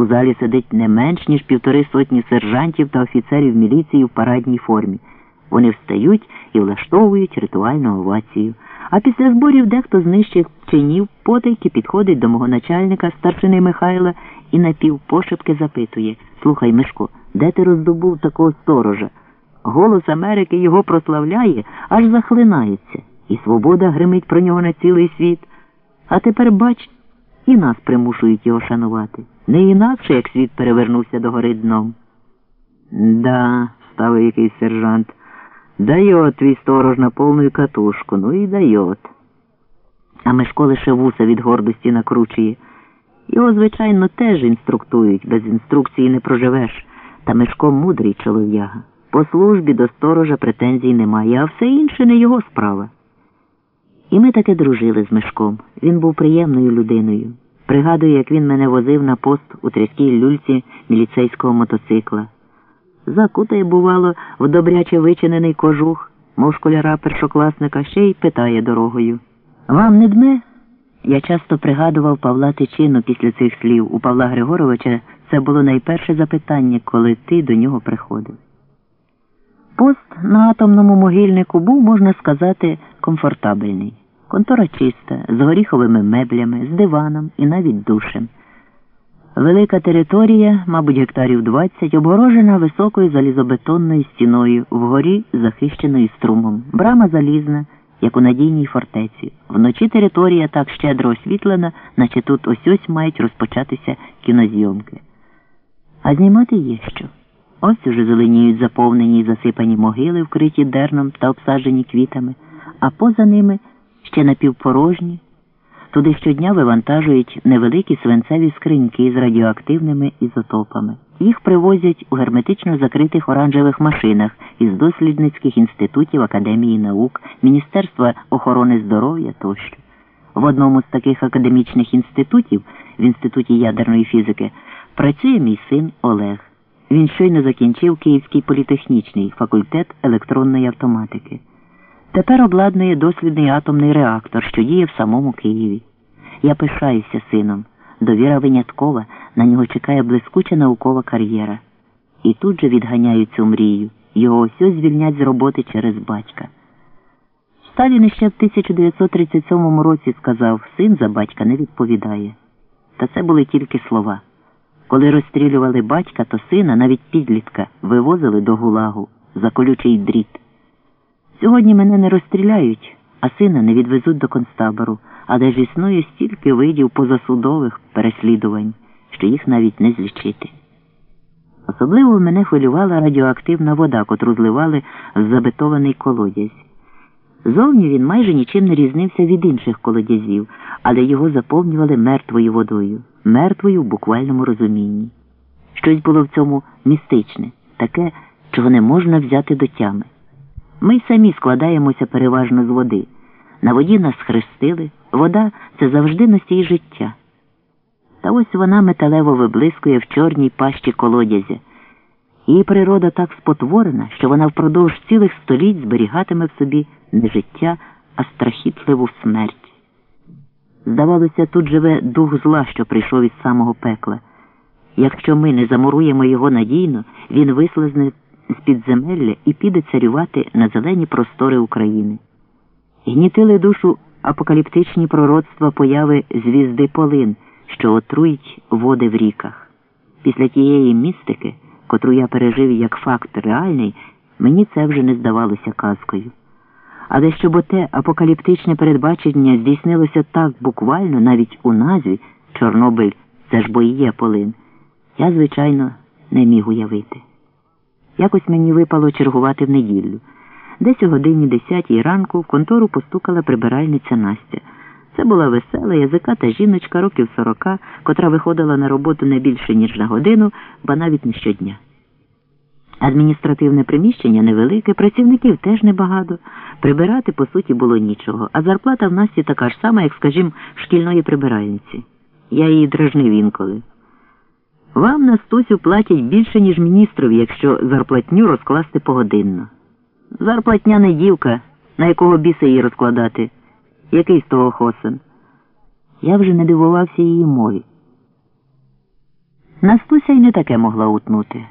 У залі сидить не менш ніж півтори сотні сержантів та офіцерів міліції в парадній формі. Вони встають і влаштовують ритуальну овацію. А після зборів дехто з нижчих чинів потайки підходить до мого начальника, старшини Михайла, і напівпошепки запитує Слухай, Мишко, де ти роздобув такого сторожа? Голос Америки його прославляє, аж захлинається, і свобода гримить про нього на цілий світ. А тепер бач, і нас примушують його шанувати. Не інакше, як світ перевернувся догори дном. Да, ставив якийсь сержант. Дает твій сторож на повну катушку, ну і дает. А Мишко лише вуса від гордості накручує. Його, звичайно, теж інструктують, без інструкції не проживеш. Та Мишко мудрий чолов'яга. По службі до сторожа претензій немає, а все інше не його справа. І ми таки дружили з Мишком. Він був приємною людиною. Пригадую, як він мене возив на пост у тряскій люльці міліцейського мотоцикла. Закутає, бувало, в добряче вичинений кожух, мов школяра першокласника, ще й питає дорогою. Вам не дме? Я часто пригадував Павла Тичину після цих слів. У Павла Григоровича це було найперше запитання, коли ти до нього приходив. Пост на атомному могильнику був, можна сказати, комфортабельний. Контора чиста, з горіховими меблями, з диваном і навіть душем. Велика територія, мабуть, гектарів 20, обгорожена високою залізобетонною стіною, вгорі захищеною струмом. Брама залізна, як у надійній фортеці. Вночі територія так щедро освітлена, наче тут ось ось мають розпочатися кінозйомки. А знімати є що. Ось уже зеленіють заповнені й засипані могили, вкриті дерном та обсаджені квітами, а поза ними ще напівпорожні. Туди щодня вивантажують невеликі свинцеві скриньки з радіоактивними ізотопами. Їх привозять у герметично закритих оранжевих машинах із дослідницьких інститутів Академії наук, Міністерства охорони здоров'я тощо. В одному з таких академічних інститутів, в інституті ядерної фізики, працює мій син Олег. Він щойно закінчив Київський політехнічний факультет електронної автоматики. Тепер обладнує дослідний атомний реактор, що діє в самому Києві. Я пишаюся сином. Довіра виняткова, на нього чекає блискуча наукова кар'єра. І тут же відганяють цю мрію. Його ось звільнять з роботи через батька. Сталін ще в 1937 році сказав, син за батька не відповідає. Та це були тільки слова. Коли розстрілювали батька, то сина, навіть підлітка, вивозили до гулагу за колючий дріт. Сьогодні мене не розстріляють, а сина не відвезуть до концтабору, але ж існує стільки видів позасудових переслідувань, що їх навіть не злічити. Особливо мене хвилювала радіоактивна вода, котру зливали в забетований колодязь. Зовні він майже нічим не різнився від інших колодязів, але його заповнювали мертвою водою, мертвою в буквальному розумінні. Щось було в цьому містичне, таке, чого не можна взяти до тями. Ми самі складаємося переважно з води. На воді нас хрестили, вода це завжди носій життя. Та ось вона металево виблискує в чорній пащі колодязя. Її природа так спотворена, що вона впродовж цілих століть зберігатиме в собі не життя, а страхітливу смерть. Здавалося, тут живе дух зла, що прийшов із самого пекла. Якщо ми не замуруємо його надійно, він вислизне з підземелля і піде царювати на зелені простори України. Гнітили душу апокаліптичні пророцтва появи звізди полин, що отрують води в ріках. Після тієї містики, котру я пережив як факт реальний, мені це вже не здавалося казкою. Але щоб оте апокаліптичне передбачення здійснилося так буквально, навіть у назві Чорнобиль це ж бо і є полин, я, звичайно, не міг уявити. Якось мені випало чергувати в неділю. Десь у годині десятій ранку в контору постукала прибиральниця Настя. Це була весела, язиката жіночка років сорока, котра виходила на роботу не більше, ніж на годину, ба навіть не щодня. Адміністративне приміщення невелике, працівників теж небагато. Прибирати, по суті, було нічого, а зарплата в Насті така ж сама, як, скажімо, шкільної прибиральниці. Я її дражнив інколи. Вам Настусю платять більше, ніж міністрові, якщо зарплатню розкласти погодинно. Зарплатня не дівка, на якого біса її розкладати. Який з того хосен? Я вже не дивувався її мові. Настуся й не таке могла утнути.